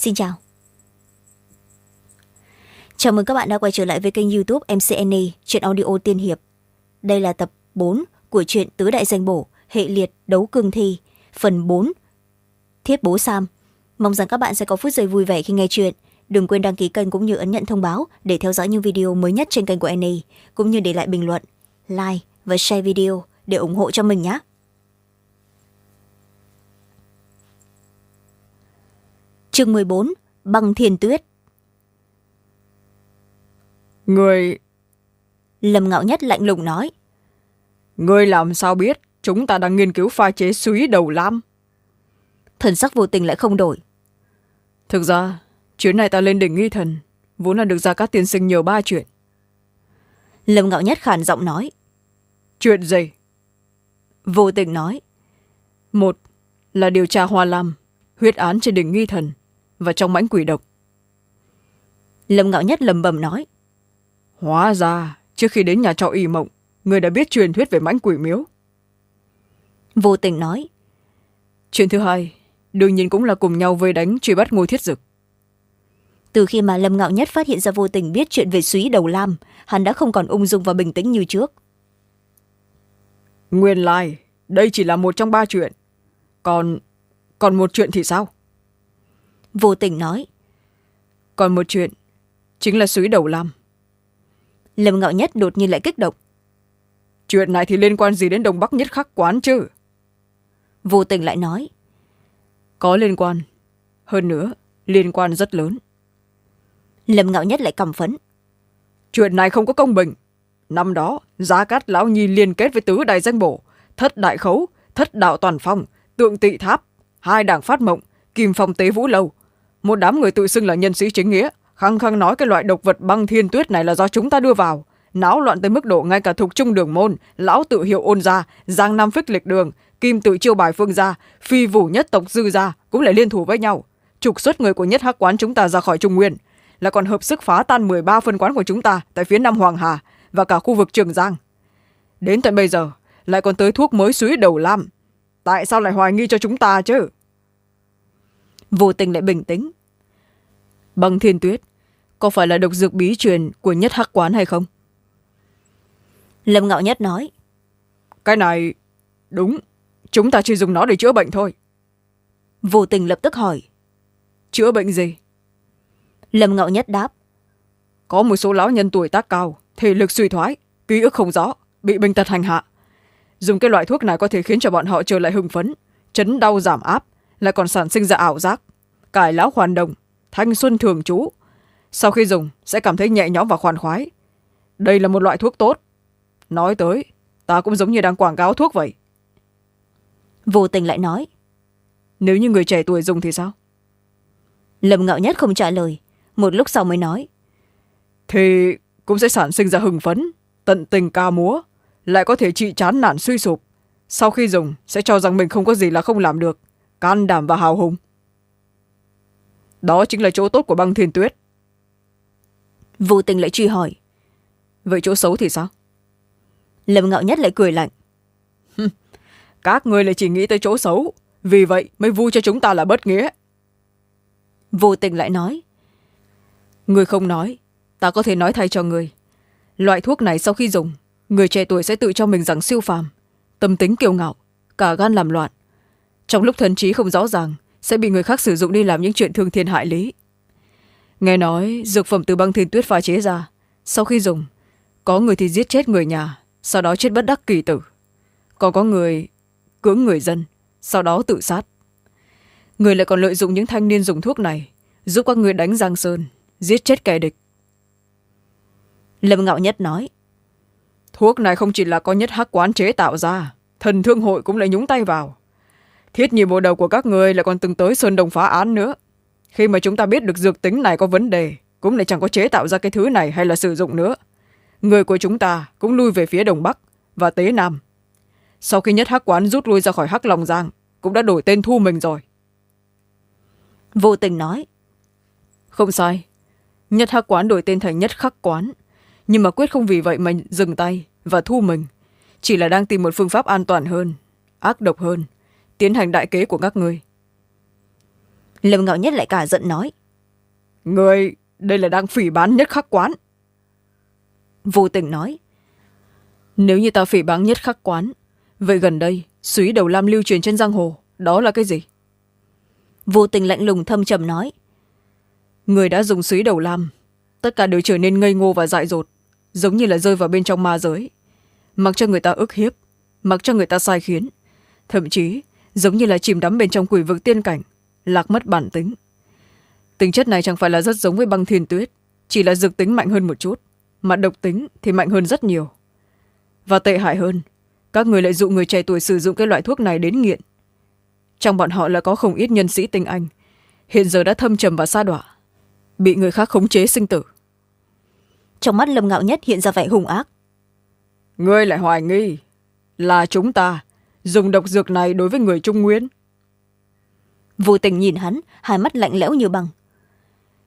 xin chào. Chào mừng các bạn đã quay trở lại với kênh youtube mcna chuyện audio tiên hiệp. Đây là tập bốn của truyện tứ đại danh bổ, hệ liệt đấu cương thi, phần bốn thiết bố sam. Mong rằng các bạn sẽ có phút giây vui vẻ khi nghe chuyện. Đừng quên đăng ký kênh cũng như ấn nhận thông báo để theo dõi những video mới nhất trên kênh của na cũng như để lại bình luận, like và share video để ủng hộ cho mình nhé. Chương mười bốn băng thiên tuyết. Người lâm ngạo nhất lạnh lùng nói. Người làm sao biết chúng ta đang nghiên cứu pha chế suý đầu lam? Thần sắc vô tình lại không đổi. Thực ra chuyến này ta lên đỉnh nghi thần vốn là được ra các tiên sinh nhờ ba chuyện. Lâm ngạo nhất khản giọng nói. Chuyện gì? Vô tình nói. Một là điều tra hoa lam huyết án trên đỉnh nghi thần và trong mãnh quỷ độc. Lâm ngạo nhất lầm bầm nói hóa ra trước khi đến nhà trọ y mộng người đã biết truyền thuyết về mãnh quỷ miếu. Vô tình nói chuyện thứ hai đương nhiên cũng là cùng nhau vây đánh truy bắt ngôi thiết dực. Từ khi mà lâm ngạo nhất phát hiện ra vô tình biết chuyện về suý đầu lam hắn đã không còn ung dung và bình tĩnh như trước. Nguyên lai đây chỉ là một trong ba chuyện. Còn còn một chuyện thì sao vô tình nói. Còn một chuyện chính là suý đầu lam lâm ngạo nhất đột nhiên lại kích động. Chuyện này thì liên quan gì đến đông bắc nhất khắc quán chứ? Vô tình lại nói. Có liên quan hơn nữa liên quan rất lớn. Lâm ngạo nhất lại cầm phấn chuyện này không có công bình. Năm đó giá cát lão nhi liên kết với tứ đại danh bổ thất đại khấu thất đạo toàn phong tượng tị tháp hai đảng phát mộng kim phong tế vũ lâu một đám người tự xưng là nhân sĩ chính nghĩa, khăng khăng nói cái loại độc vật băng thiên tuyết này là do chúng ta đưa vào. Náo loạn tới mức độ ngay cả thục trung đường môn, lão tự hiệu ôn gia, giang nam phích lịch đường, kim tự chiêu bài phương gia, phi vũ nhất tộc dư gia cũng lại liên thủ với nhau. Trục xuất người của nhất hắc quán chúng ta ra khỏi trung nguyên, là còn hợp sức phá tan m ba phân quán của chúng ta tại phía nam hoàng hà và cả khu vực trường giang. Đến tận bây giờ, lại còn tới thuốc mới suối đầu lam. Tại sao lại hoài nghi cho chúng ta chứ? Vô tình lại bình tĩnh. Băng thiên tuyết có phải là độc dược bí truyền của nhất hắc quán hay không? Lâm ngạo nhất nói. Cái này đúng. Chúng ta chỉ dùng nó để chữa bệnh thôi. Vô tình lập tức hỏi. Chữa bệnh gì? Lâm ngạo nhất đáp. Có một số lão nhân tuổi tác cao thể lực suy thoái ký ức không rõ bị bệnh tật hành hạ. Dùng cái loại thuốc này có thể khiến cho bọn họ trở lại hưng phấn chấn đau giảm áp lại còn sản sinh ra ảo giác. Cải lão hoàn đồng thanh xuân thường trú. Sau khi dùng sẽ cảm thấy nhẹ nhõm và khoan khoái. Đây là một loại thuốc tốt. Nói tới ta cũng giống như đang quảng cáo thuốc vậy. Vô tình lại nói nếu như người trẻ tuổi dùng thì sao? Lâm ngạo nhất không trả lời. Một lúc sau mới nói thì cũng sẽ sản sinh ra hưng phấn tận tình ca múa lại có thể trị chán nản suy sụp. Sau khi dùng sẽ cho rằng mình không có gì là không làm được can đảm và hào hùng. Đó chính là chỗ tốt của băng thiên tuyết. Vô tình lại truy hỏi. Vậy chỗ xấu thì sao? Lâm ngạo nhất lại cười lạnh. Các người lại chỉ nghĩ tới chỗ xấu vì vậy mới vui cho chúng ta là bất nghĩa. Vô tình lại nói. Người không nói ta có thể nói thay cho người loại thuốc này sau khi dùng người trẻ tuổi sẽ tự cho mình rằng siêu phàm tâm tính kiêu ngạo cả gan làm loạn trong lúc thần trí không rõ ràng, sẽ bị người khác sử dụng đi làm những chuyện thương thiên hại lý. Nghe nói, dược phẩm từ băng thiên tuyết pha chế ra. Sau khi dùng, có người thì giết chết người nhà, sau đó chết bất đắc kỳ tử. Còn có người cưỡng người dân, sau đó tự sát. Người lại còn lợi dụng những thanh niên dùng thuốc này, giúp các người đánh giang sơn, giết chết kẻ địch. Lâm ngạo nhất nói, thuốc này không chỉ là có nhất hắc quán chế tạo ra, thần thương hội cũng lại nhúng tay vào thiết nhị bộ đầu của các người lại còn từng tới sơn đồng phá án nữa. Khi mà chúng ta biết được dược tính này có vấn đề cũng lại chẳng có chế tạo ra cái thứ này hay là sử dụng nữa. Người của chúng ta cũng lui về phía đông bắc và tế nam. Sau khi nhất hắc quán rút lui ra khỏi hắc long giang cũng đã đổi tên thu mình rồi. Vô tình nói không sai. Nhất hắc quán đổi tên thành nhất khắc quán nhưng mà quyết không vì vậy mà dừng tay và thu mình chỉ là đang tìm một phương pháp an toàn hơn ác độc hơn tiến hành đại kế của các ngươi. Lâm ngạo nhất lại cả giận nói. Người đây là đang phỉ bán nhất khắc quán. Vô tình nói. Nếu như ta phỉ bán nhất khắc quán vậy gần đây suý đầu lam lưu truyền trên giang hồ đó là cái gì? Vô tình lạnh lùng thâm trầm nói. Người đã dùng suý đầu lam tất cả đều trở nên ngây ngô và dại dột giống như là rơi vào bên trong ma giới. Mặc cho người ta ức hiếp mặc cho người ta sai khiến thậm chí giống như là chìm đắm bên trong quỷ vực tiên cảnh lạc mất bản tính. Tính chất này chẳng phải là rất giống với băng thiên tuyết chỉ là dược tính mạnh hơn một chút mà độc tính thì mạnh hơn rất nhiều. Và tệ hại hơn các người lại dụ người trẻ tuổi sử dụng cái loại thuốc này đến nghiện. Trong bọn họ là có không ít nhân sĩ tinh anh hiện giờ đã thâm trầm và sa đọa bị người khác khống chế sinh tử. Trong mắt lâm ngạo nhất hiện ra vẻ hung ác. Ngươi lại hoài nghi là chúng ta dùng độc dược này đối với người trung nguyên. Vô tình nhìn hắn hai mắt lạnh lẽo như băng.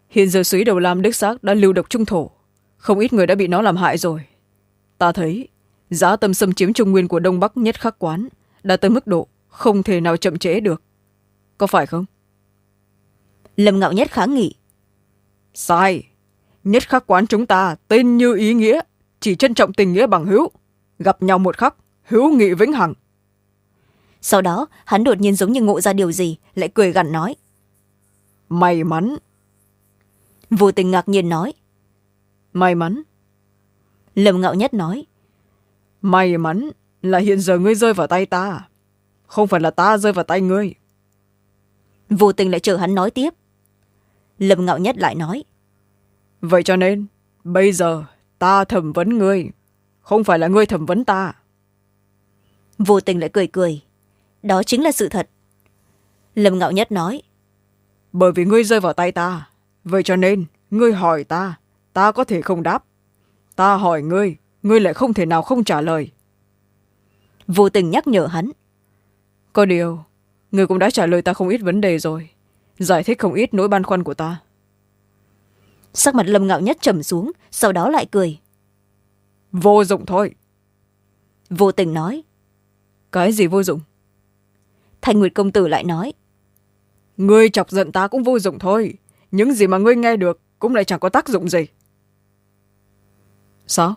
Hiện giờ suý đầu lam đức xác đã lưu độc trung thổ. Không ít người đã bị nó làm hại rồi. Ta thấy giá tâm xâm chiếm trung nguyên của đông bắc nhất khắc quán đã tới mức độ không thể nào chậm trễ được. Có phải không? Lâm ngạo nhất kháng nghị. Sai. Nhất khắc quán chúng ta tên như ý nghĩa chỉ trân trọng tình nghĩa bằng hữu. Gặp nhau một khắc hữu nghị vĩnh hằng sau đó hắn đột nhiên giống như ngộ ra điều gì lại cười gằn nói. May mắn. Vô tình ngạc nhiên nói. May mắn. Lâm ngạo nhất nói. May mắn là hiện giờ ngươi rơi vào tay ta không phải là ta rơi vào tay ngươi. Vô tình lại chờ hắn nói tiếp. Lâm ngạo nhất lại nói. Vậy cho nên bây giờ ta thẩm vấn ngươi không phải là ngươi thẩm vấn ta. Vô tình lại cười cười đó chính là sự thật. Lâm ngạo nhất nói bởi vì ngươi rơi vào tay ta vậy cho nên ngươi hỏi ta ta có thể không đáp. Ta hỏi ngươi ngươi lại không thể nào không trả lời. Vô tình nhắc nhở hắn có điều ngươi cũng đã trả lời ta không ít vấn đề rồi giải thích không ít nỗi băn khoăn của ta. Sắc mặt lâm ngạo nhất trầm xuống sau đó lại cười. Vô dụng thôi. Vô tình nói cái gì vô dụng thanh nguyệt công tử lại nói. Ngươi chọc giận ta cũng vô dụng thôi. Những gì mà ngươi nghe được cũng lại chẳng có tác dụng gì. Sao?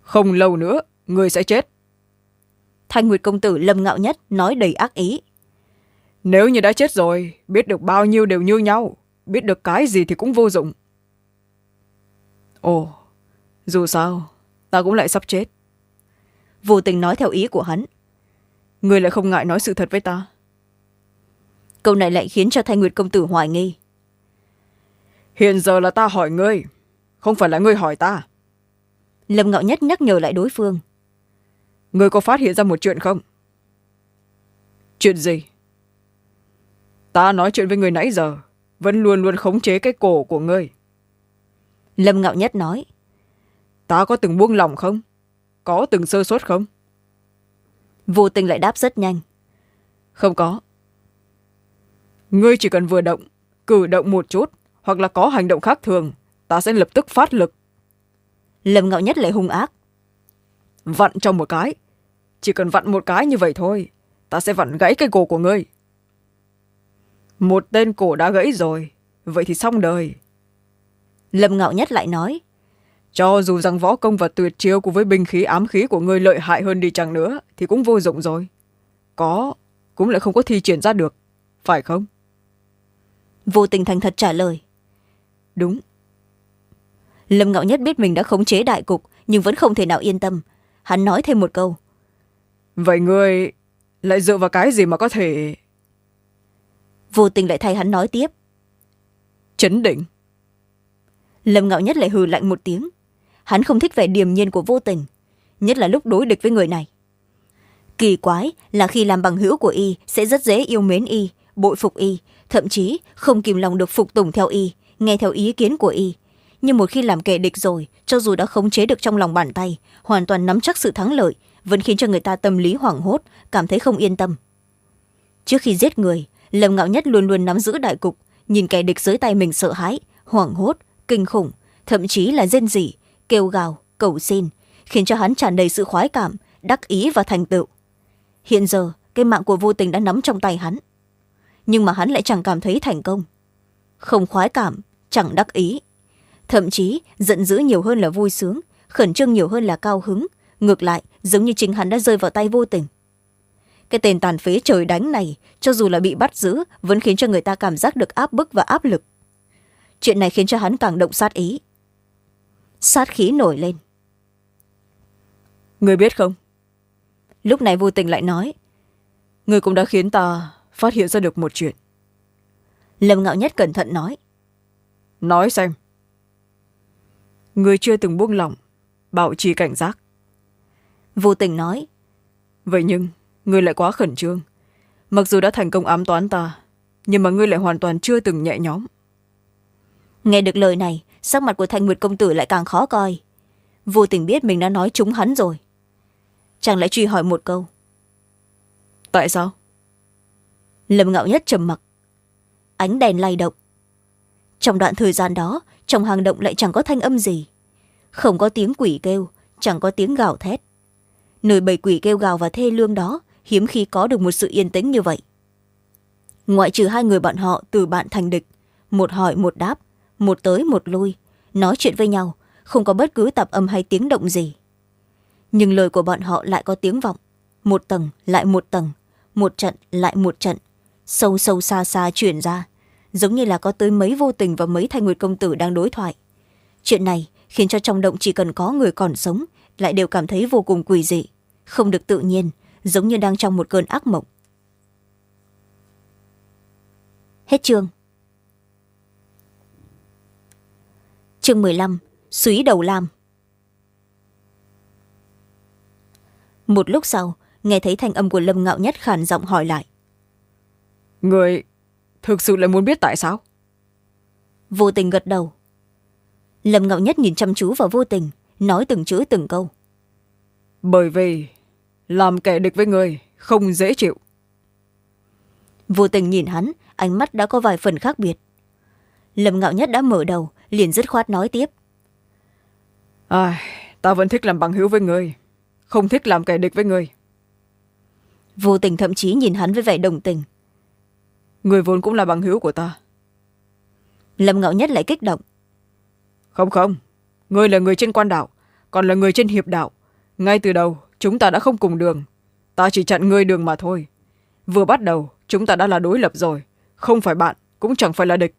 Không lâu nữa ngươi sẽ chết. Thanh nguyệt công tử lâm ngạo nhất nói đầy ác ý. Nếu như đã chết rồi biết được bao nhiêu đều như nhau biết được cái gì thì cũng vô dụng. Ồ dù sao ta cũng lại sắp chết. Vô tình nói theo ý của hắn ngươi lại không ngại nói sự thật với ta. Câu này lại khiến cho thanh nguyệt công tử hoài nghi. Hiện giờ là ta hỏi ngươi không phải là ngươi hỏi ta. Lâm ngạo nhất nhắc nhở lại đối phương. Ngươi có phát hiện ra một chuyện không? Chuyện gì? Ta nói chuyện với người nãy giờ vẫn luôn luôn khống chế cái cổ của ngươi. Lâm ngạo nhất nói. Ta có từng buông lỏng không? Có từng sơ sót không vô tình lại đáp rất nhanh. Không có. Ngươi chỉ cần vừa động cử động một chút hoặc là có hành động khác thường ta sẽ lập tức phát lực. Lâm ngạo nhất lại hung ác. Vặn trong một cái. Chỉ cần vặn một cái như vậy thôi ta sẽ vặn gãy cây cổ của ngươi. Một tên cổ đã gãy rồi vậy thì xong đời. Lâm ngạo nhất lại nói cho dù rằng võ công và tuyệt chiêu cùng với binh khí ám khí của ngươi lợi hại hơn đi chăng nữa thì cũng vô dụng rồi. Có cũng lại không có thi triển ra được phải không? Vô tình thành thật trả lời. Đúng. Lâm ngạo nhất biết mình đã khống chế đại cục nhưng vẫn không thể nào yên tâm. Hắn nói thêm một câu. Vậy ngươi lại dựa vào cái gì mà có thể vô tình lại thay hắn nói tiếp. chấn định? Lâm ngạo nhất lại hừ lạnh một tiếng hắn không thích vẻ điềm nhiên của vô tình, nhất là lúc đối địch với người này. Kỳ quái là khi làm bằng hữu của y sẽ rất dễ yêu mến y, bội phục y, thậm chí không kìm lòng được phục tùng theo y, nghe theo ý kiến của y. Nhưng một khi làm kẻ địch rồi, cho dù đã khống chế được trong lòng bàn tay, hoàn toàn nắm chắc sự thắng lợi, vẫn khiến cho người ta tâm lý hoảng hốt, cảm thấy không yên tâm. Trước khi giết người, lâm ngạo nhất luôn luôn nắm giữ đại cục, nhìn kẻ địch dưới tay mình sợ hãi, hoảng hốt, kinh khủng, thậm chí là rên rỉ kêu gào, cầu xin, khiến cho hắn tràn đầy sự khoái cảm, đắc ý và thành tựu. Hiện giờ, cái mạng của vô tình đã nắm trong tay hắn. Nhưng mà hắn lại chẳng cảm thấy thành công. Không khoái cảm, chẳng đắc ý. Thậm chí, giận dữ nhiều hơn là vui sướng, khẩn trương nhiều hơn là cao hứng. Ngược lại, giống như chính hắn đã rơi vào tay vô tình. Cái tên tàn phế trời đánh này, cho dù là bị bắt giữ, vẫn khiến cho người ta cảm giác được áp bức và áp lực. Chuyện này khiến cho hắn càng động sát ý sát khí nổi lên. Người biết không? Lúc này vô tình lại nói người cũng đã khiến ta phát hiện ra được một chuyện. Lâm ngạo nhất cẩn thận nói nói xem. Người chưa từng buông lỏng bảo trì cảnh giác. Vô tình nói vậy nhưng ngươi lại quá khẩn trương. Mặc dù đã thành công ám toán ta nhưng mà ngươi lại hoàn toàn chưa từng nhẹ nhõm. Nghe được lời này sắc mặt của thanh nguyệt công tử lại càng khó coi. Vô tình biết mình đã nói trúng hắn rồi. Chàng lại truy hỏi một câu. Tại sao? Lâm ngạo nhất trầm mặc. Ánh đèn lay động. Trong đoạn thời gian đó trong hang động lại chẳng có thanh âm gì. Không có tiếng quỷ kêu chẳng có tiếng gào thét. Nơi bầy quỷ kêu gào và thê lương đó hiếm khi có được một sự yên tĩnh như vậy. Ngoại trừ hai người bọn họ từ bạn thành địch một hỏi một đáp một tới một lui, nói chuyện với nhau, không có bất cứ tạp âm hay tiếng động gì. Nhưng lời của bọn họ lại có tiếng vọng, một tầng lại một tầng, một trận lại một trận, sâu sâu xa xa chuyển ra, giống như là có tới mấy vô tình và mấy thanh nguyệt công tử đang đối thoại. Chuyện này khiến cho trong động chỉ cần có người còn sống, lại đều cảm thấy vô cùng quỳ dị, không được tự nhiên, giống như đang trong một cơn ác mộng. Hết chương. Chương mười lăm suý đầu lam. Một lúc sau nghe thấy thanh âm của lâm ngạo nhất khản giọng hỏi lại. Người thực sự lại muốn biết tại sao? Vô tình gật đầu. Lâm ngạo nhất nhìn chăm chú vào vô tình nói từng chữ từng câu. Bởi vì làm kẻ địch với người không dễ chịu. Vô tình nhìn hắn ánh mắt đã có vài phần khác biệt lâm ngạo nhất đã mở đầu liền dứt khoát nói tiếp. À, ta vẫn thích làm bằng hữu với người không thích làm kẻ địch với người. Vô tình thậm chí nhìn hắn với vẻ đồng tình. Người vốn cũng là bằng hữu của ta. Lâm ngạo nhất lại kích động. Không không ngươi là người trên quan đạo còn là người trên hiệp đạo. Ngay từ đầu chúng ta đã không cùng đường. Ta chỉ chặn ngươi đường mà thôi. Vừa bắt đầu chúng ta đã là đối lập rồi không phải bạn cũng chẳng phải là địch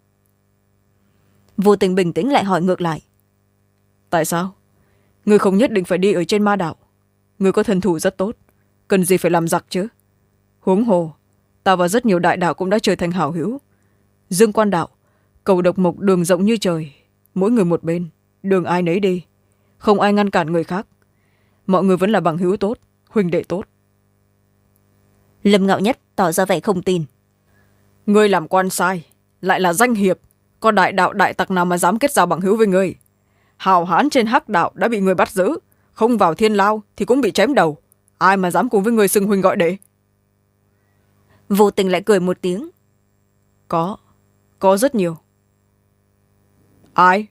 vô tình bình tĩnh lại hỏi ngược lại. Tại sao? Ngươi không nhất định phải đi ở trên ma đạo. Ngươi có thần thủ rất tốt. Cần gì phải làm giặc chứ? Huống hồ ta và rất nhiều đại đạo cũng đã trở thành hảo hữu. Dương quan đạo cầu độc mộc đường rộng như trời. Mỗi người một bên đường ai nấy đi. Không ai ngăn cản người khác. Mọi người vẫn là bằng hữu tốt huynh đệ tốt. Lâm ngạo nhất tỏ ra vẻ không tin. Ngươi làm quan sai lại là danh hiệp có đại đạo đại tặc nào mà dám kết giao bằng hữu với ngươi? Hào hán trên hắc đạo đã bị người bắt giữ. Không vào thiên lao thì cũng bị chém đầu. Ai mà dám cùng với người xưng huynh gọi đệ? Vô tình lại cười một tiếng. Có. Có rất nhiều. Ai?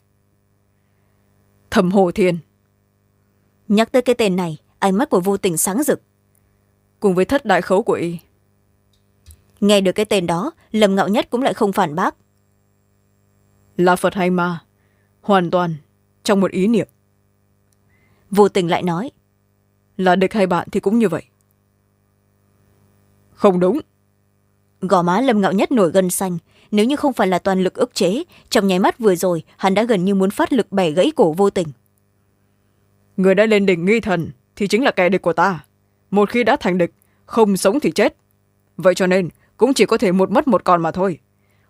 Thẩm hồ thiên nhắc tới cái tên này ánh mắt của vô tình sáng rực. Cùng với thất đại khấu của y. Nghe được cái tên đó lầm ngạo nhất cũng lại không phản bác là phật hay ma? Hoàn toàn trong một ý niệm. Vô tình lại nói là địch hay bạn thì cũng như vậy. Không đúng. Gò má lâm ngạo nhất nổi gân xanh. Nếu như không phải là toàn lực ức chế trong nháy mắt vừa rồi hắn đã gần như muốn phát lực bẻ gãy cổ vô tình. Người đã lên đỉnh nghi thần thì chính là kẻ địch của ta. Một khi đã thành địch không sống thì chết. Vậy cho nên cũng chỉ có thể một mất một còn mà thôi.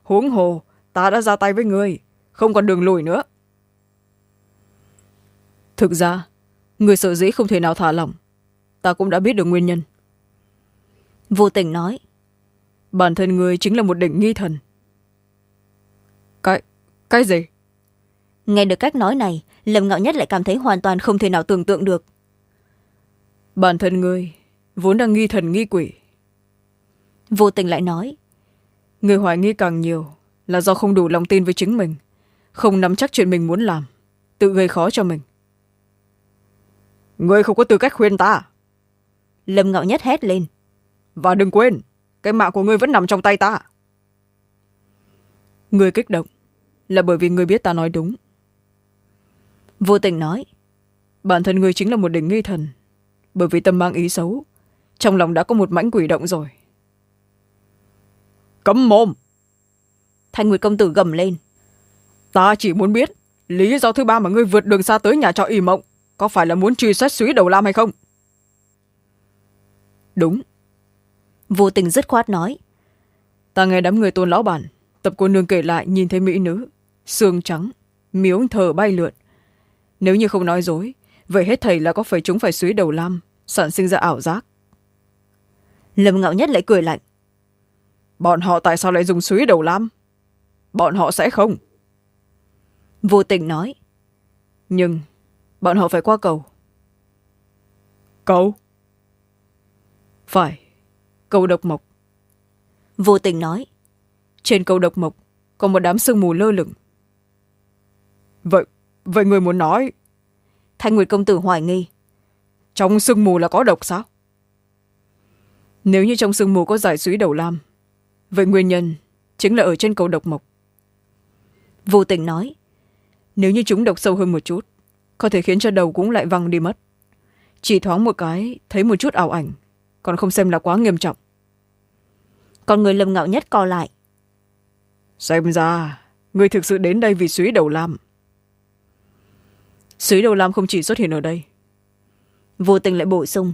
Huống hồ ta đã ra tay với người không còn đường lùi nữa. Thực ra người sợ dĩ không thể nào thả lỏng. Ta cũng đã biết được nguyên nhân. Vô tình nói. Bản thân người chính là một đỉnh nghi thần. Cái cái gì? Nghe được cách nói này lâm ngạo nhất lại cảm thấy hoàn toàn không thể nào tưởng tượng được. Bản thân ngươi vốn đang nghi thần nghi quỷ. Vô tình lại nói. Người hoài nghi càng nhiều là do không đủ lòng tin với chính mình không nắm chắc chuyện mình muốn làm tự gây khó cho mình. Ngươi không có tư cách khuyên ta. Lâm ngạo nhất hét lên. Và đừng quên cái mạng của ngươi vẫn nằm trong tay ta. Người kích động là bởi vì người biết ta nói đúng. Vô tình nói bản thân người chính là một đỉnh nghi thần bởi vì tâm mang ý xấu trong lòng đã có một mãnh quỷ động rồi. Cấm mồm thanh nguyệt công tử gầm lên. Ta chỉ muốn biết lý do thứ ba mà ngươi vượt đường xa tới nhà trọ y mộng có phải là muốn truy xét suý đầu lam hay không? Đúng. Vô tình dứt khoát nói. Ta nghe đám người tôn lão bản tập cô nương kể lại nhìn thấy mỹ nữ xương trắng miếu thờ bay lượn. Nếu như không nói dối vậy hết thầy là có phải chúng phải suý đầu lam sản sinh ra ảo giác? Lâm ngạo nhất lại cười lạnh. Bọn họ tại sao lại dùng suý đầu lam bọn họ sẽ không? Vô tình nói. Nhưng bọn họ phải qua cầu. Cầu? Phải cầu độc mộc. Vô tình nói. Trên cầu độc mộc có một đám sương mù lơ lửng. Vậy vậy người muốn nói? Thanh nguyệt công tử hoài nghi. Trong sương mù là có độc sao? Nếu như trong sương mù có giải suý đầu lam vậy nguyên nhân chính là ở trên cầu độc mộc vô tình nói nếu như chúng độc sâu hơn một chút có thể khiến cho đầu cũng lại văng đi mất. Chỉ thoáng một cái thấy một chút ảo ảnh còn không xem là quá nghiêm trọng. Còn người lâm ngạo nhất co lại. Xem ra người thực sự đến đây vì suý đầu lam. Suý đầu lam không chỉ xuất hiện ở đây. Vô tình lại bổ sung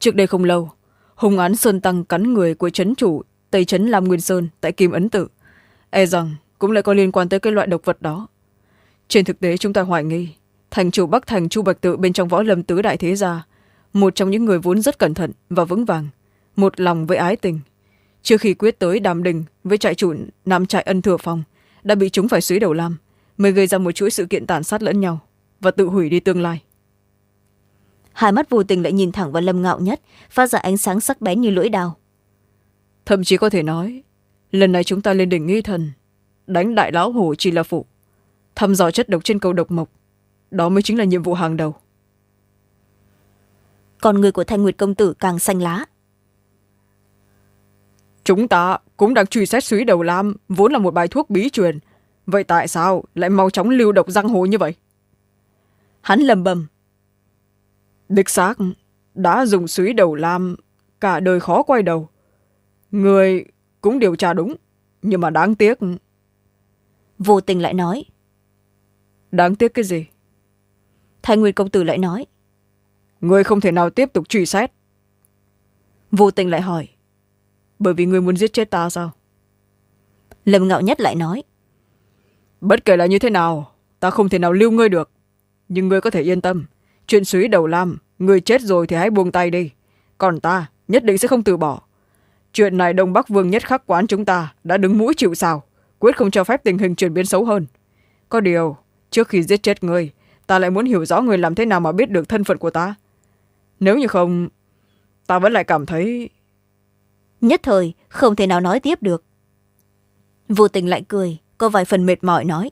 trước đây không lâu hùng án sơn tăng cắn người của trấn chủ tây trấn lam nguyên sơn tại kim ấn tự e rằng cũng lại có liên quan tới cái loại độc vật đó. Trên thực tế chúng ta hoài nghi thành chủ bắc thành chu bạch tự bên trong võ lâm tứ đại thế gia một trong những người vốn rất cẩn thận và vững vàng một lòng với ái tình. Trước khi quyết tới đàm đình với trại chủ nam trại ân thừa phong đã bị chúng phải suý đầu lam mới gây ra một chuỗi sự kiện tàn sát lẫn nhau và tự hủy đi tương lai. Hai mắt vô tình lại nhìn thẳng vào lâm ngạo nhất phát ra ánh sáng sắc bén như lưỡi đao. Thậm chí có thể nói lần này chúng ta lên đỉnh nghi thần đánh đại lão hổ chỉ là phụ thăm dò chất độc trên cầu độc mộc. Đó mới chính là nhiệm vụ hàng đầu. Còn người của thanh nguyệt công tử càng xanh lá. Chúng ta cũng đang truy xét suý đầu lam vốn là một bài thuốc bí truyền. Vậy tại sao lại mau chóng lưu độc răng hồ như vậy? Hắn lầm bầm. Đích xác đã dùng suý đầu lam cả đời khó quay đầu. Người cũng điều tra đúng nhưng mà đáng tiếc vô tình lại nói. Đáng tiếc cái gì? Thanh nguyên công tử lại nói. Người không thể nào tiếp tục truy xét. Vô tình lại hỏi. Bởi vì người muốn giết chết ta sao? Lâm ngạo nhất lại nói. Bất kể là như thế nào ta không thể nào lưu ngươi được. Nhưng ngươi có thể yên tâm. Chuyện suý đầu lam người chết rồi thì hãy buông tay đi. Còn ta nhất định sẽ không từ bỏ. Chuyện này đông bắc vương nhất khắc quán chúng ta đã đứng mũi chịu sào quyết không cho phép tình hình chuyển biến xấu hơn. Có điều trước khi giết chết ngươi ta lại muốn hiểu rõ người làm thế nào mà biết được thân phận của ta. Nếu như không ta vẫn lại cảm thấy nhất thời không thể nào nói tiếp được. Vô tình lại cười có vài phần mệt mỏi nói.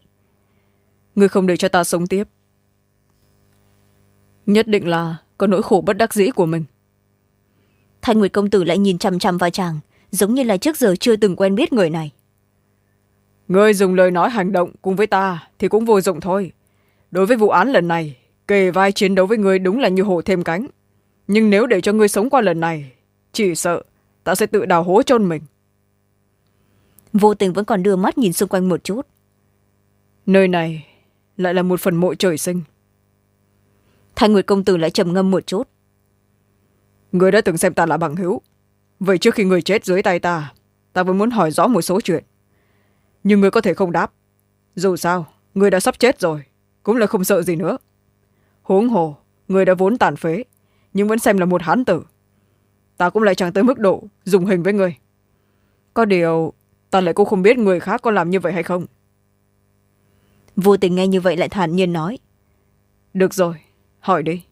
Ngươi không để cho ta sống tiếp. Nhất định là có nỗi khổ bất đắc dĩ của mình. Thanh nguyệt công tử lại nhìn chằm chằm vào chàng giống như là trước giờ chưa từng quen biết người này ngươi dùng lời nói hành động cùng với ta thì cũng vô dụng thôi. Đối với vụ án lần này kề vai chiến đấu với ngươi đúng là như hổ thêm cánh. Nhưng nếu để cho ngươi sống qua lần này chỉ sợ ta sẽ tự đào hố chôn mình. Vô tình vẫn còn đưa mắt nhìn xung quanh một chút. Nơi này lại là một phần mộ trời sinh. Thanh nguyệt công tử lại trầm ngâm một chút. Người đã từng xem ta là bằng hữu. Vậy trước khi người chết dưới tay ta ta vẫn muốn hỏi rõ một số chuyện nhưng người có thể không đáp. Dù sao người đã sắp chết rồi cũng là không sợ gì nữa. Huống hồ người đã vốn tàn phế nhưng vẫn xem là một hán tử. Ta cũng lại chẳng tới mức độ dùng hình với người có điều ta lại cũng không biết người khác có làm như vậy hay không. Vô tình nghe như vậy lại thản nhiên nói. Được rồi hỏi đi.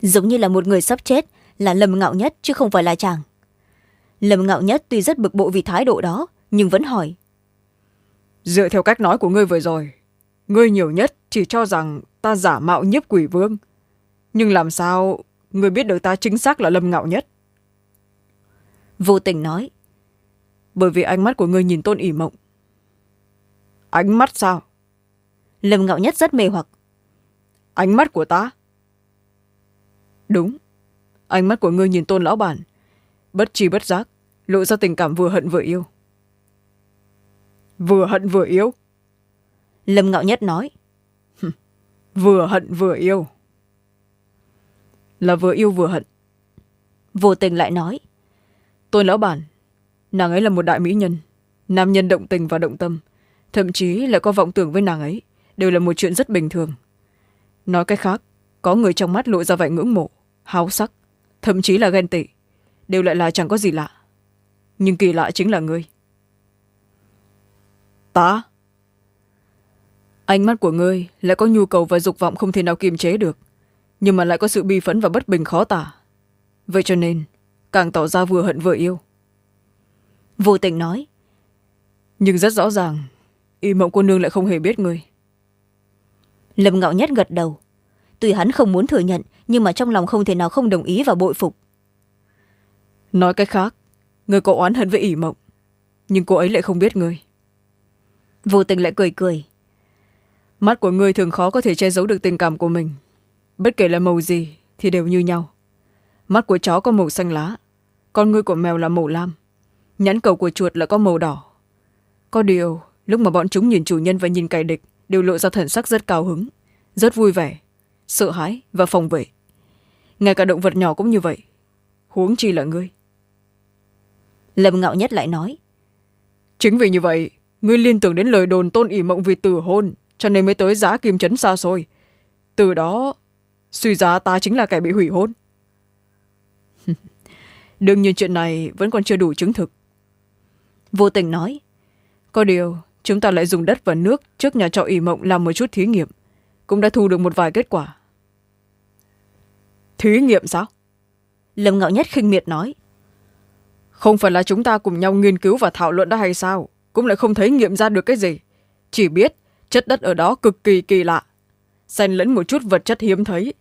Giống như là một người sắp chết là lâm ngạo nhất chứ không phải là chàng. Lâm ngạo nhất tuy rất bực bội vì thái độ đó nhưng vẫn hỏi. Dựa theo cách nói của ngươi vừa rồi ngươi nhiều nhất chỉ cho rằng ta giả mạo nhiếp quỷ vương. Nhưng làm sao ngươi biết được ta chính xác là lâm ngạo nhất? Vô tình nói. Bởi vì ánh mắt của ngươi nhìn tôn ỉ mộng. Ánh mắt sao? Lâm ngạo nhất rất mê hoặc. Ánh mắt của ta? Đúng. Ánh mắt của ngươi nhìn tôn lão bản. Bất chi bất giác lộ ra tình cảm vừa hận vừa yêu vừa hận vừa yêu. Lâm ngạo nhất nói. Vừa hận vừa yêu. Là vừa yêu vừa hận. Vô tình lại nói. Tôn lão bản nàng ấy là một đại mỹ nhân. Nam nhân động tình và động tâm. Thậm chí lại có vọng tưởng với nàng ấy. Đều là một chuyện rất bình thường. Nói cách khác có người trong mắt lộ ra vẻ ngưỡng mộ háo sắc thậm chí là ghen tị. Đều lại là chẳng có gì lạ. Nhưng kỳ lạ chính là ngươi ta ánh mắt của ngươi lại có nhu cầu và dục vọng không thể nào kiềm chế được nhưng mà lại có sự bi phẫn và bất bình khó tả. Vậy cho nên càng tỏ ra vừa hận vừa yêu. Vô tình nói nhưng rất rõ ràng y mộng cô nương lại không hề biết ngươi. Lâm ngạo nhất gật đầu. Tuy hắn không muốn thừa nhận nhưng mà trong lòng không thể nào không đồng ý và bội phục. Nói cách khác người có oán hận với ỷ mộng nhưng cô ấy lại không biết ngươi vô tình lại cười cười. Mắt của ngươi thường khó có thể che giấu được tình cảm của mình. Bất kể là màu gì thì đều như nhau. Mắt của chó có màu xanh lá con ngươi của mèo là màu lam nhãn cầu của chuột là có màu đỏ. Có điều lúc mà bọn chúng nhìn chủ nhân và nhìn kẻ địch đều lộ ra thần sắc rất cao hứng rất vui vẻ sợ hãi và phòng vệ. Ngay cả động vật nhỏ cũng như vậy huống chi là ngươi. Lâm ngạo nhất lại nói chính vì như vậy ngươi liên tưởng đến lời đồn tôn ỉ mộng vì tử hôn cho nên mới tới giá kim chấn xa xôi. Từ đó suy ra ta chính là kẻ bị hủy hôn. Đương nhiên chuyện này vẫn còn chưa đủ chứng thực. Vô tình nói có điều chúng ta lại dùng đất và nước trước nhà trọ ỉ mộng làm một chút thí nghiệm cũng đã thu được một vài kết quả. Thí nghiệm sao? Lâm ngạo nhất khinh miệt nói không phải là chúng ta cùng nhau nghiên cứu và thảo luận đó hay sao cũng lại không thấy nghiệm ra được cái gì. Chỉ biết chất đất ở đó cực kỳ kỳ lạ. Xen lẫn một chút vật chất hiếm thấy.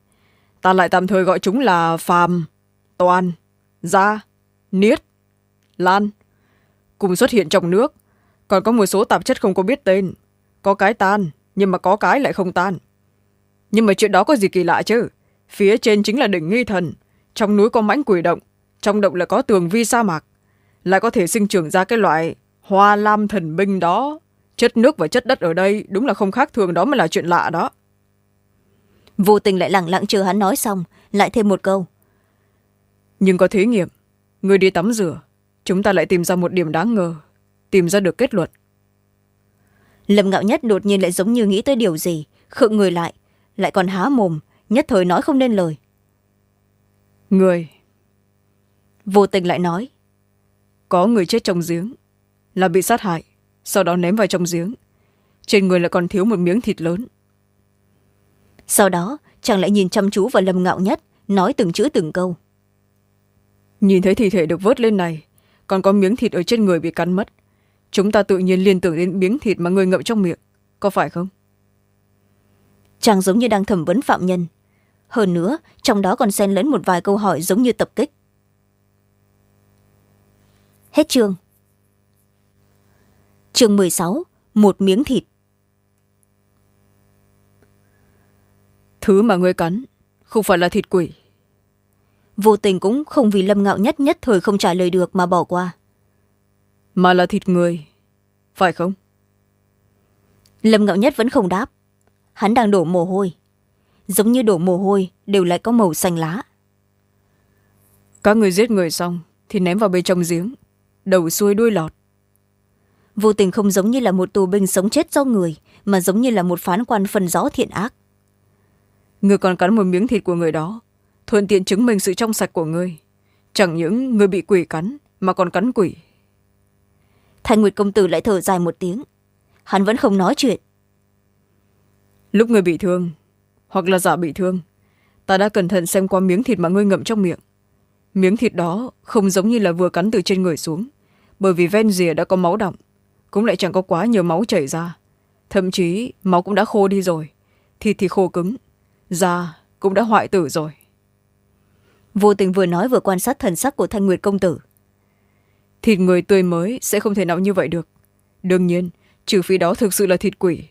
Ta lại tạm thời gọi chúng là phàm, toàn, gia, niết, lan. Cùng xuất hiện trong nước, còn có một số tạp chất không có biết tên. Có cái tan, nhưng mà có cái lại không tan. Nhưng mà chuyện đó có gì kỳ lạ chứ? Phía trên chính là đỉnh nghi thần. Trong núi có mãnh quỷ động, trong động là có tường vi sa mạc. Lại có thể sinh trưởng ra cái loại hoa lam thần binh đó chất nước và chất đất ở đây đúng là không khác thường đó mới là chuyện lạ đó. Vô tình lại lẳng lặng chờ hắn nói xong lại thêm một câu. Nhưng có thí nghiệm người đi tắm rửa chúng ta lại tìm ra một điểm đáng ngờ tìm ra được kết luận. Lâm ngạo nhất đột nhiên lại giống như nghĩ tới điều gì khựng người lại lại còn há mồm nhất thời nói không nên lời. Người. Vô tình lại nói có người chết trong giếng là bị sát hại sau đó ném vào trong giếng. Trên người lại còn thiếu một miếng thịt lớn. Sau đó chàng lại nhìn chăm chú vào lâm ngạo nhất nói từng chữ từng câu. Nhìn thấy thi thể được vớt lên này còn có miếng thịt ở trên người bị cắn mất chúng ta tự nhiên liên tưởng đến miếng thịt mà người ngậm trong miệng có phải không? Chàng giống như đang thẩm vấn phạm nhân. Hơn nữa trong đó còn xen lẫn một vài câu hỏi giống như tập kích. Hết chương chương mười sáu một miếng thịt. Thứ mà ngươi cắn không phải là thịt quỷ. Vô tình cũng không vì lâm ngạo nhất nhất thời không trả lời được mà bỏ qua. Mà là thịt người phải không? Lâm ngạo nhất vẫn không đáp. Hắn đang đổ mồ hôi. Giống như đổ mồ hôi đều lại có màu xanh lá. Các người giết người xong thì ném vào bên trong giếng đầu xuôi đuôi lọt vô tình không giống như là một tù binh sống chết do người mà giống như là một phán quan phân rõ thiện ác. Người còn cắn một miếng thịt của người đó thuận tiện chứng minh sự trong sạch của ngươi. Chẳng những người bị quỷ cắn mà còn cắn quỷ. Thanh nguyệt công tử lại thở dài một tiếng. Hắn vẫn không nói chuyện. Lúc người bị thương hoặc là giả bị thương ta đã cẩn thận xem qua miếng thịt mà ngươi ngậm trong miệng. Miếng thịt đó không giống như là vừa cắn từ trên người xuống bởi vì ven rìa đã có máu đọng cũng lại chẳng có quá nhiều máu chảy ra. Thậm chí máu cũng đã khô đi rồi. Thịt thì khô cứng. Da cũng đã hoại tử rồi. Vô tình vừa nói vừa quan sát thần sắc của thanh nguyệt công tử. Thịt người tươi mới sẽ không thể nào như vậy được. Đương nhiên trừ phi đó thực sự là thịt quỷ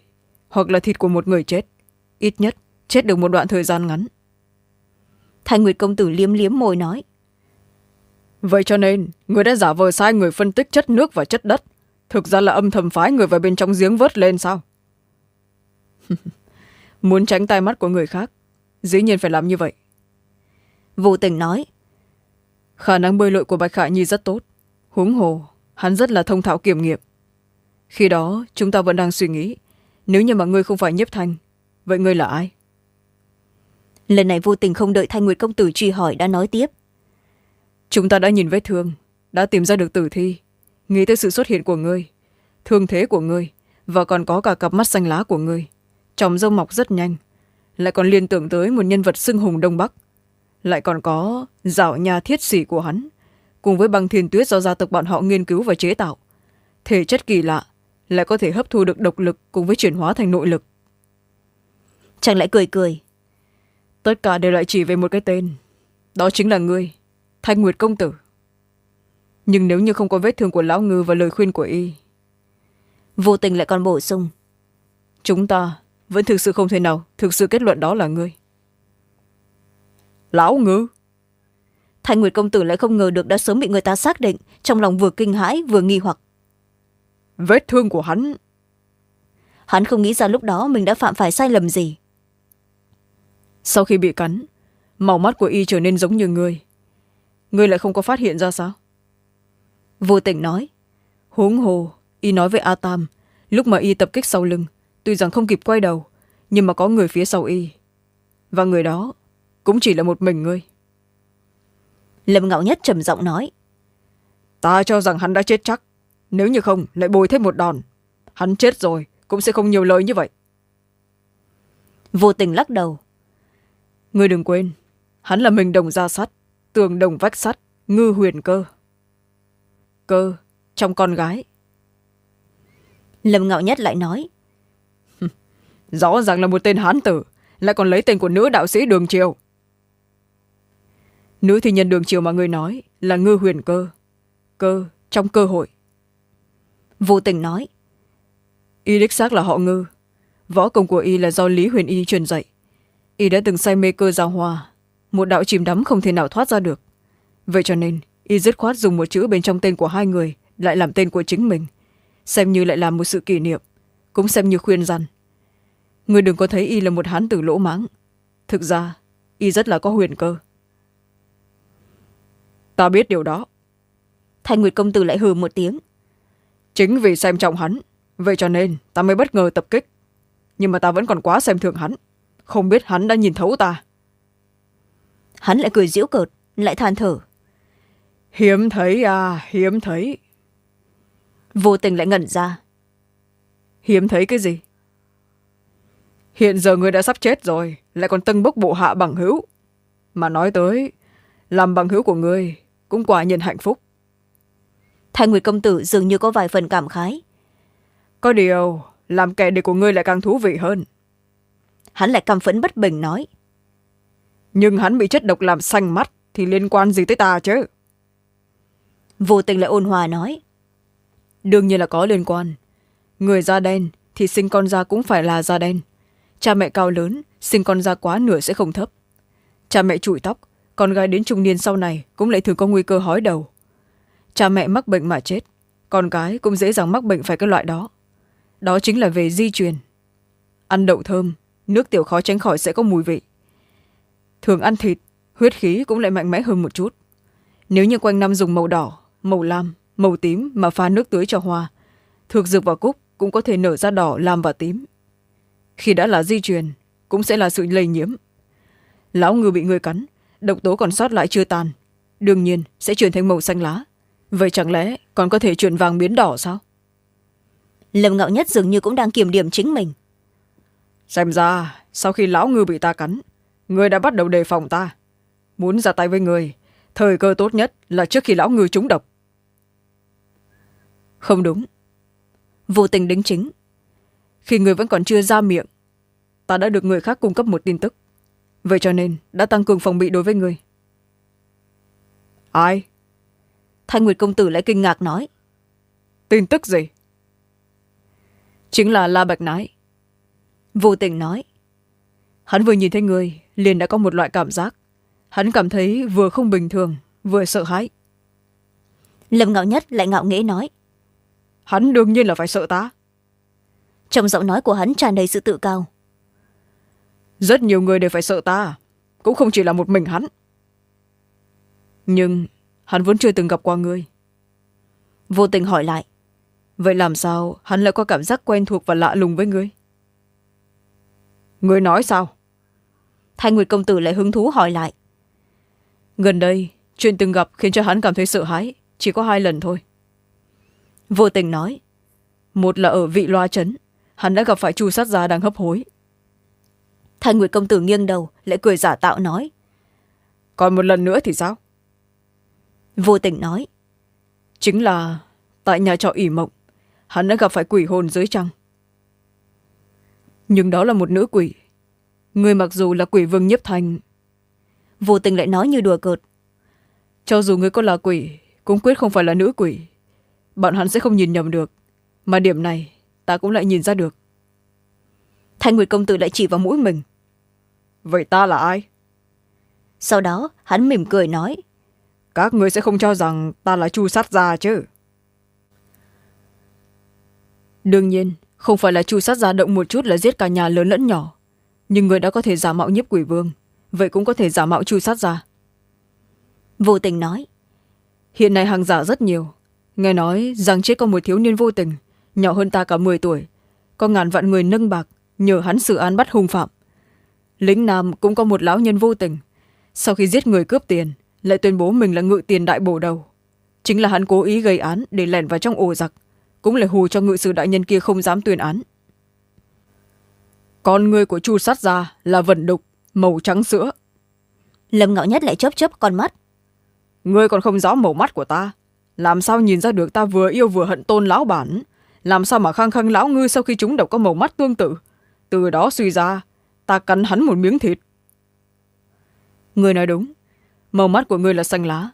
hoặc là thịt của một người chết. Ít nhất chết được một đoạn thời gian ngắn. Thanh nguyệt công tử liếm liếm môi nói. Vậy cho nên người đã giả vờ sai người phân tích chất nước và chất đất thực ra là âm thầm phái người vào bên trong giếng vớt lên sao? Muốn tránh tai mắt của người khác dĩ nhiên phải làm như vậy. Vô tình nói. Khả năng bơi lội của bạch khả nhi rất tốt. Huống hồ hắn rất là thông thạo kiểm nghiệm. Khi đó chúng ta vẫn đang suy nghĩ nếu như mà ngươi không phải nhiếp thanh vậy ngươi là ai? Lần này vô tình không đợi thanh nguyệt công tử truy hỏi đã nói tiếp. Chúng ta đã nhìn vết thương đã tìm ra được tử thi nghĩ tới sự xuất hiện của ngươi thương thế của ngươi và còn có cả cặp mắt xanh lá của ngươi. Tròng râu mọc rất nhanh lại còn liên tưởng tới một nhân vật xưng hùng đông bắc. Lại còn có dạo nhà thiết sĩ của hắn cùng với băng thiên tuyết do gia tộc bọn họ nghiên cứu và chế tạo. Thể chất kỳ lạ lại có thể hấp thu được độc lực cùng với chuyển hóa thành nội lực. Chàng lại cười cười. Tất cả đều lại chỉ về một cái tên. Đó chính là ngươi thanh nguyệt công tử nhưng nếu như không có vết thương của lão ngư và lời khuyên của y vô tình lại còn bổ sung. chúng ta vẫn thực sự không thể nào thực sự kết luận đó là ngươi. Lão ngư! Thanh nguyệt công tử lại không ngờ được đã sớm bị người ta xác định trong lòng vừa kinh hãi vừa nghi hoặc. Vết thương của hắn! Hắn không nghĩ ra lúc đó mình đã phạm phải sai lầm gì. Sau khi bị cắn màu mắt của y trở nên giống như ngươi. Ngươi lại không có phát hiện ra sao vô tình nói. Huống hồ y nói với a tam lúc mà y tập kích sau lưng tuy rằng không kịp quay đầu nhưng mà có người phía sau y. Và người đó cũng chỉ là một mình ngươi. Lâm ngạo nhất trầm giọng nói. Ta cho rằng hắn đã chết chắc. Nếu như không lại bồi thêm một đòn. Hắn chết rồi cũng sẽ không nhiều lời như vậy. Vô tình lắc đầu. Ngươi đừng quên hắn là mình đồng ra sắt tường đồng vách sắt ngư huyền cơ cơ trong con gái. Lâm ngạo nhất lại nói rõ ràng là một tên hán tử lại còn lấy tên của nữ đạo sĩ đường triều. Nữ thi nhân đường triều mà người nói là ngư huyền cơ. Cơ trong cơ hội. Vô tình nói y đích xác là họ ngư. Võ công của y là do lý huyền y truyền dạy. Y đã từng say mê cơ giao hoa. Một đạo chìm đắm không thể nào thoát ra được. Vậy cho nên y dứt khoát dùng một chữ bên trong tên của hai người lại làm tên của chính mình. Xem như lại làm một sự kỷ niệm cũng xem như khuyên răn. Người đừng có thấy y là một hán tử lỗ mãng. Thực ra y rất là có huyền cơ. Ta biết điều đó. Thanh nguyệt công tử lại hừ một tiếng. Chính vì xem trọng hắn vậy cho nên ta mới bất ngờ tập kích. Nhưng mà ta vẫn còn quá xem thường hắn. Không biết hắn đã nhìn thấu ta. Hắn lại cười giễu cợt lại than thở hiếm thấy à hiếm thấy. Vô tình lại ngẩn ra. Hiếm thấy cái gì? Hiện giờ người đã sắp chết rồi lại còn tâng bốc bộ hạ bằng hữu. Mà nói tới làm bằng hữu của người cũng quả nhiên hạnh phúc. Thanh nguyệt công tử dường như có vài phần cảm khái. Có điều làm kẻ địch của ngươi lại càng thú vị hơn. Hắn lại căm phẫn bất bình nói. Nhưng hắn bị chất độc làm xanh mắt thì liên quan gì tới ta chứ vô tình lại ôn hòa nói. Đương nhiên là có liên quan. Người da đen thì sinh con da cũng phải là da đen. Cha mẹ cao lớn, sinh con da quá nửa sẽ không thấp. Cha mẹ trụi tóc, con gái đến trung niên sau này cũng lại thường có nguy cơ hói đầu. Cha mẹ mắc bệnh mà chết, con gái cũng dễ dàng mắc bệnh phải cái loại đó. Đó chính là về di truyền. Ăn đậu thơm, nước tiểu khó tránh khỏi sẽ có mùi vị. Thường ăn thịt, huyết khí cũng lại mạnh mẽ hơn một chút. Nếu như quanh năm dùng màu đỏ màu lam màu tím mà pha nước tưới cho hoa. Thực dược và cúc cũng có thể nở ra đỏ lam và tím. Khi đã là di truyền cũng sẽ là sự lây nhiễm. Lão ngư bị người cắn độc tố còn sót lại chưa tàn đương nhiên sẽ chuyển thành màu xanh lá. Vậy chẳng lẽ còn có thể chuyển vàng biến đỏ sao? Lâm ngạo nhất dường như cũng đang kiểm điểm chính mình. Xem ra sau khi lão ngư bị ta cắn người đã bắt đầu đề phòng ta. Muốn ra tay với người thời cơ tốt nhất là trước khi lão ngư trúng độc không đúng. Vô tình đính chính. Khi người vẫn còn chưa ra miệng ta đã được người khác cung cấp một tin tức. Vậy cho nên đã tăng cường phòng bị đối với người. Ai? Thanh nguyệt công tử lại kinh ngạc nói. Tin tức gì? Chính là la bạch nái vô tình nói. Hắn vừa nhìn thấy người liền đã có một loại cảm giác. Hắn cảm thấy vừa không bình thường vừa sợ hãi. Lâm ngạo nhất lại ngạo nghễ nói hắn đương nhiên là phải sợ ta. Trong giọng nói của hắn tràn đầy sự tự cao. Rất nhiều người đều phải sợ ta cũng không chỉ là một mình hắn. Nhưng hắn vẫn chưa từng gặp qua ngươi. Vô tình hỏi lại. Vậy làm sao hắn lại có cảm giác quen thuộc và lạ lùng với ngươi? Ngươi nói sao? Thanh nguyệt công tử lại hứng thú hỏi lại. Gần đây chuyện từng gặp khiến cho hắn cảm thấy sợ hãi chỉ có hai lần thôi vô tình nói một là ở vị loa trấn hắn đã gặp phải chu sát gia đang hấp hối. Thanh nguyệt công tử nghiêng đầu lại cười giả tạo nói còn một lần nữa thì sao? Vô tình nói chính là tại nhà trọ ỉ mộng hắn đã gặp phải quỷ hồn dưới trăng. Nhưng đó là một nữ quỷ người mặc dù là quỷ vương nhiếp thành. Vô tình lại nói như đùa cợt cho dù người có là quỷ cũng quyết không phải là nữ quỷ bọn hắn sẽ không nhìn nhầm được. Mà điểm này ta cũng lại nhìn ra được. Thanh nguyệt công tử lại chỉ vào mũi mình. Vậy ta là ai? Sau đó hắn mỉm cười nói các người sẽ không cho rằng ta là chu sát gia chứ? Đương nhiên không phải là chu sát gia động một chút là giết cả nhà lớn lẫn nhỏ. Nhưng người đã có thể giả mạo nhiếp quỷ vương vậy cũng có thể giả mạo chu sát gia. Vô tình nói hiện nay hàng giả rất nhiều nghe nói rằng chết có một thiếu niên vô tình nhỏ hơn ta cả m tuổi có ngàn vạn người nâng bạc nhờ hắn xử án bắt hung phạm. Lính nam cũng có một lão nhân vô tình sau khi giết người cướp tiền lại tuyên bố mình là ngự tiền đại bổ đầu. Chính là hắn cố ý gây án để lẻn vào trong ổ giặc cũng là hù cho ngự sử đại nhân kia không dám tuyên án. Con người của chu sát gia là vần đục màu trắng sữa. Lâm ngạo nhất lại chớp chớp con mắt. Ngươi còn không rõ màu mắt của ta làm sao nhìn ra được ta vừa yêu vừa hận tôn lão bản? Làm sao mà khăng khăng lão ngư sau khi chúng độc có màu mắt tương tự? Từ đó suy ra, ta cắn hắn một miếng thịt. Người nói đúng. Màu mắt của ngươi là xanh lá,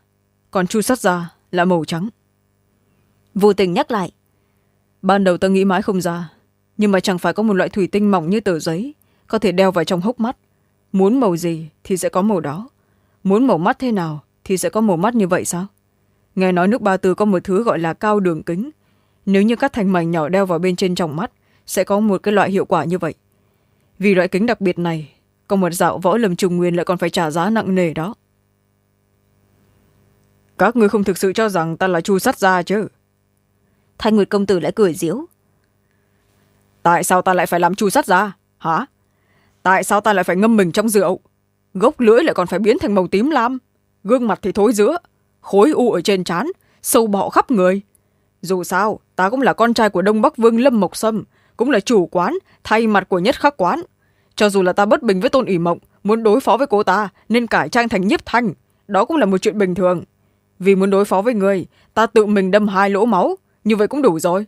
còn chu sắt ra là màu trắng. Vô tình nhắc lại. Ban đầu ta nghĩ mãi không ra, nhưng mà chẳng phải có một loại thủy tinh mỏng như tờ giấy có thể đeo vào trong hốc mắt. Muốn màu gì thì sẽ có màu đó. Muốn màu mắt thế nào thì sẽ có màu mắt như vậy sao? Nghe nói nước ba tư có một thứ gọi là cao đường kính. Nếu như cắt thành mảnh nhỏ đeo vào bên trên trong mắt sẽ có một cái loại hiệu quả như vậy. Vì loại kính đặc biệt này có một dạo võ lâm trùng nguyên lại còn phải trả giá nặng nề đó. Các người không thực sự cho rằng ta là chu sắt gia chứ? Thanh nguyệt công tử lại cười diếu tại sao ta lại phải làm chu sắt gia? Hả? Tại sao ta lại phải ngâm mình trong rượu? Gốc lưỡi lại còn phải biến thành màu tím lam. Gương mặt thì thối giữa khối u ở trên trán sâu bọ khắp người. Dù sao ta cũng là con trai của đông bắc vương lâm mộc sâm cũng là chủ quán thay mặt của nhất khắc quán. Cho dù là ta bất bình với tôn ỉ mộng muốn đối phó với cô ta nên cải trang thành nhiếp thanh. Đó cũng là một chuyện bình thường. Vì muốn đối phó với người ta tự mình đâm hai lỗ máu. Như vậy cũng đủ rồi.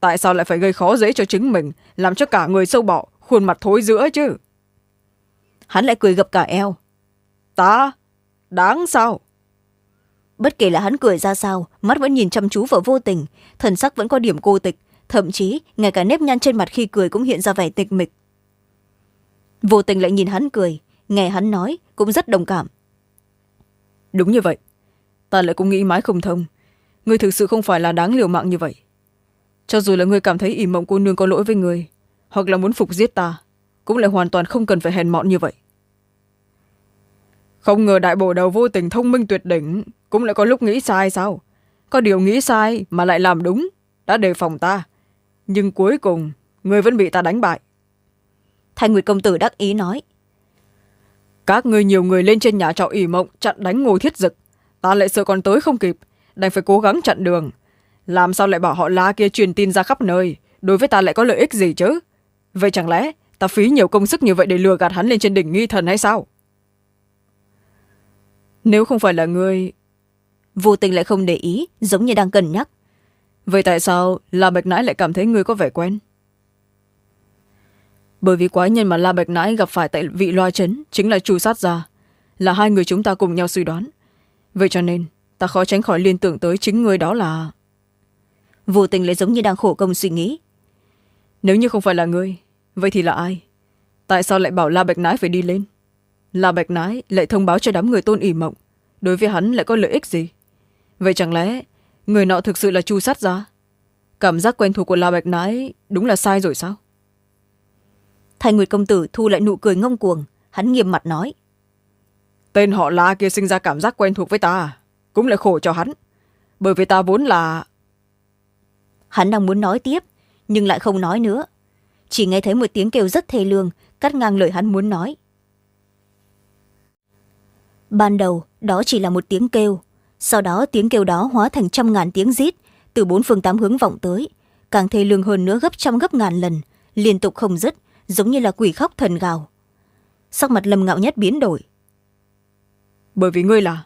Tại sao lại phải gây khó dễ cho chính mình làm cho cả người sâu bọ khuôn mặt thối giữa chứ? Hắn lại cười gập cả eo. Ta? Đáng sao bất kể là hắn cười ra sao, mắt vẫn nhìn chăm chú vào vô tình. Thần sắc vẫn có điểm cô tịch. Thậm chí, ngay cả nếp nhăn trên mặt khi cười cũng hiện ra vẻ tịch mịch. Vô tình lại nhìn hắn cười. Nghe hắn nói, cũng rất đồng cảm. Đúng như vậy. Ta lại cũng nghĩ mãi không thông. Người thực sự không phải là đáng liều mạng như vậy. Cho dù là người cảm thấy ỉ mộng cô nương có lỗi với người hoặc là muốn phục giết ta, cũng lại hoàn toàn không cần phải hèn mọn như vậy. Không ngờ đại bổ đầu vô tình thông minh tuyệt đỉnh cũng lại có lúc nghĩ sai sao? Có điều nghĩ sai mà lại làm đúng đã đề phòng ta. Nhưng cuối cùng người vẫn bị ta đánh bại. Thanh nguyệt công tử đắc ý nói. Các người nhiều người lên trên nhà trọ ỉ mộng chặn đánh ngô thiết dực. Ta lại sợ còn tới không kịp đành phải cố gắng chặn đường. Làm sao lại bảo họ la kia truyền tin ra khắp nơi? Đối với ta lại có lợi ích gì chứ? Vậy chẳng lẽ ta phí nhiều công sức như vậy để lừa gạt hắn lên trên đỉnh nghi thần hay sao? Nếu không phải là người vô tình lại không để ý giống như đang cân nhắc. Vậy tại sao la bạch nãi lại cảm thấy người có vẻ quen? Bởi vì quái nhân mà la bạch nãi gặp phải tại vị loa trấn chính là chu sát gia là hai người chúng ta cùng nhau suy đoán. Vậy cho nên ta khó tránh khỏi liên tưởng tới chính người đó là vô tình lại giống như đang khổ công suy nghĩ. Nếu như không phải là ngươi vậy thì là ai? Tại sao lại bảo la bạch nái phải đi lên? La bạch nái lại thông báo cho đám người tôn ỉ mộng đối với hắn lại có lợi ích gì vậy chẳng lẽ người nọ thực sự là chu sát ra cảm giác quen thuộc của la bạch nái đúng là sai rồi sao? Thành nguyệt công tử thu lại nụ cười ngông cuồng hắn nghiêm mặt nói. Tên họ la kia sinh ra cảm giác quen thuộc với ta cũng lại khổ cho hắn. Bởi vì ta vốn là hắn đang muốn nói tiếp nhưng lại không nói nữa. Chỉ nghe thấy một tiếng kêu rất thê lương cắt ngang lời hắn muốn nói. Ban đầu đó chỉ là một tiếng kêu sau đó tiếng kêu đó hóa thành trăm ngàn tiếng rít từ bốn phương tám hướng vọng tới. Càng thê lương hơn nữa gấp trăm gấp ngàn lần liên tục không dứt giống như là quỷ khóc thần gào. Sắc mặt lâm ngạo nhất biến đổi. Bởi vì ngươi là?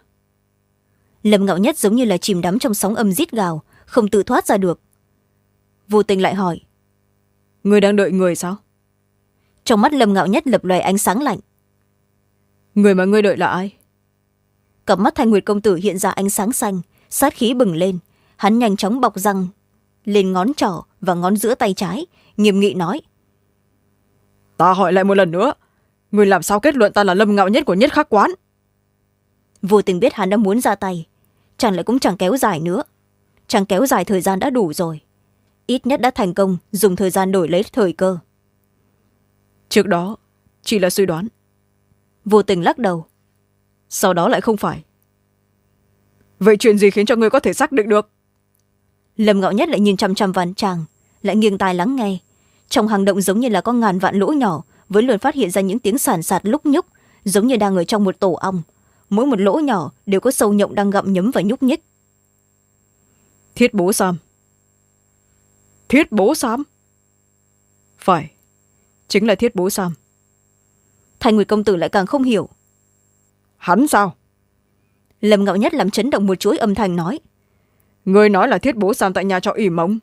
Lâm ngạo nhất giống như là chìm đắm trong sóng âm rít gào không tự thoát ra được. Vô tình lại hỏi. Ngươi đang đợi người sao? Trong mắt lâm ngạo nhất lập loè ánh sáng lạnh. Người mà ngươi đợi là ai cặp mắt thanh nguyệt công tử hiện ra ánh sáng xanh sát khí bừng lên. Hắn nhanh chóng bọc răng lên ngón trỏ và ngón giữa tay trái nghiêm nghị nói. Ta hỏi lại một lần nữa người làm sao kết luận ta là lâm ngạo nhất của nhất khắc quán? Vô tình biết hắn đã muốn ra tay chẳng lại cũng chẳng kéo dài nữa. Chẳng kéo dài thời gian đã đủ rồi ít nhất đã thành công dùng thời gian đổi lấy thời cơ. Trước đó chỉ là suy đoán. Vô tình lắc đầu sau đó lại không phải. Vậy chuyện gì khiến cho ngươi có thể xác định được? Lâm ngạo nhất lại nhìn chăm chăm vào chàng lại nghiêng tai lắng nghe. Trong hang động giống như là có ngàn vạn lỗ nhỏ với luôn phát hiện ra những tiếng sàn sạt lúc nhúc giống như đang ở trong một tổ ong. Mỗi một lỗ nhỏ đều có sâu nhộng đang gặm nhấm và nhúc nhích. Thiết bố sam. Thiết bố sam? Phải chính là thiết bố sam. Thành nguyệt công tử lại càng không hiểu hắn sao? Lâm ngạo nhất làm chấn động một chuỗi âm thanh nói. Người nói là thiết bố sam tại nhà trọ ỉ mông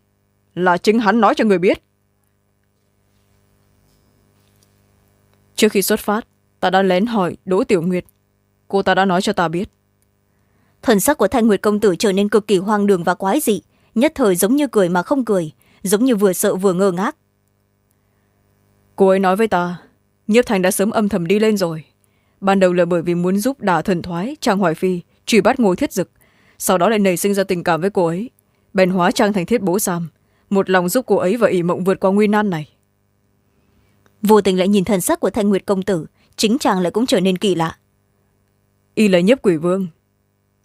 là chính hắn nói cho người biết. Trước khi xuất phát ta đã lén hỏi đỗ tiểu nguyệt. Cô ta đã nói cho ta biết. Thần sắc của thanh nguyệt công tử trở nên cực kỳ hoang đường và quái dị nhất thời giống như cười mà không cười giống như vừa sợ vừa ngơ ngác. Cô ấy nói với ta nhiếp thành đã sớm âm thầm đi lên rồi ban đầu là bởi vì muốn giúp đả thần thoái trang hoài phi truy bắt ngô thiết dực sau đó lại nảy sinh ra tình cảm với cô ấy bèn hóa trang thành thiết bố sam. Một lòng giúp cô ấy và ỷ mộng vượt qua nguy nan này. Vô tình lại nhìn thần sắc của thanh nguyệt công tử chính chàng lại cũng trở nên kỳ lạ. Y là nhiếp quỷ vương.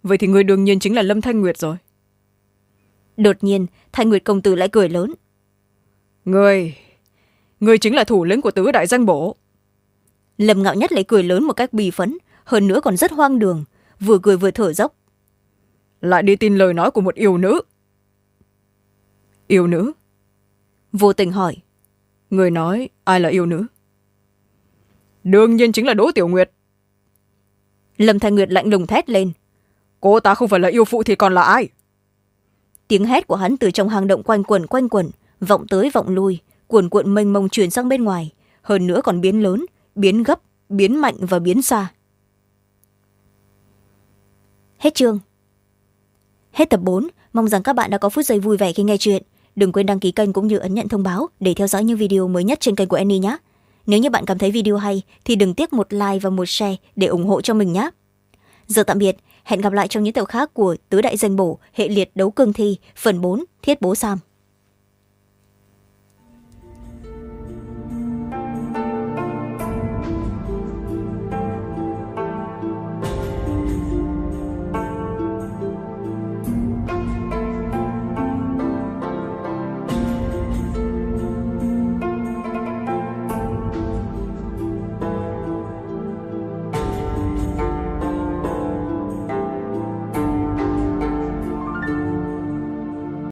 Vậy thì người đương nhiên chính là lâm thanh nguyệt rồi. Đột nhiên thanh nguyệt công tử lại cười lớn. Người người chính là thủ lĩnh của tứ đại danh bổ lâm ngạo nhất lại cười lớn một cách bì phấn hơn nữa còn rất hoang đường vừa cười vừa thở dốc. Lại đi tin lời nói của một yêu nữ. Yêu nữ? Vô tình hỏi. Người nói ai là yêu nữ? Đương nhiên chính là đỗ tiểu nguyệt. Lâm thanh nguyệt lạnh lùng thét lên. Cô ta không phải là yêu phụ thì còn là ai? Tiếng hét của hắn từ trong hang động quanh quẩn quanh quẩn vọng tới vọng lui cuồn cuộn mênh mông truyền sang bên ngoài hơn nữa còn biến lớn biến gấp, biến mạnh và biến xa. Hết chương. Hết tập bốn. Mong rằng các bạn đã có phút giây vui vẻ khi nghe chuyện. Đừng quên đăng ký kênh cũng như ấn nhận thông báo để theo dõi những video mới nhất trên kênh của Annie nhé. Nếu như bạn cảm thấy video hay, thì đừng tiếc một like và một share để ủng hộ cho mình nhé. Giờ tạm biệt. Hẹn gặp lại trong những tập khác của tứ đại danh bổ, hệ liệt đấu cương thi, phần bốn, thiết bố sam.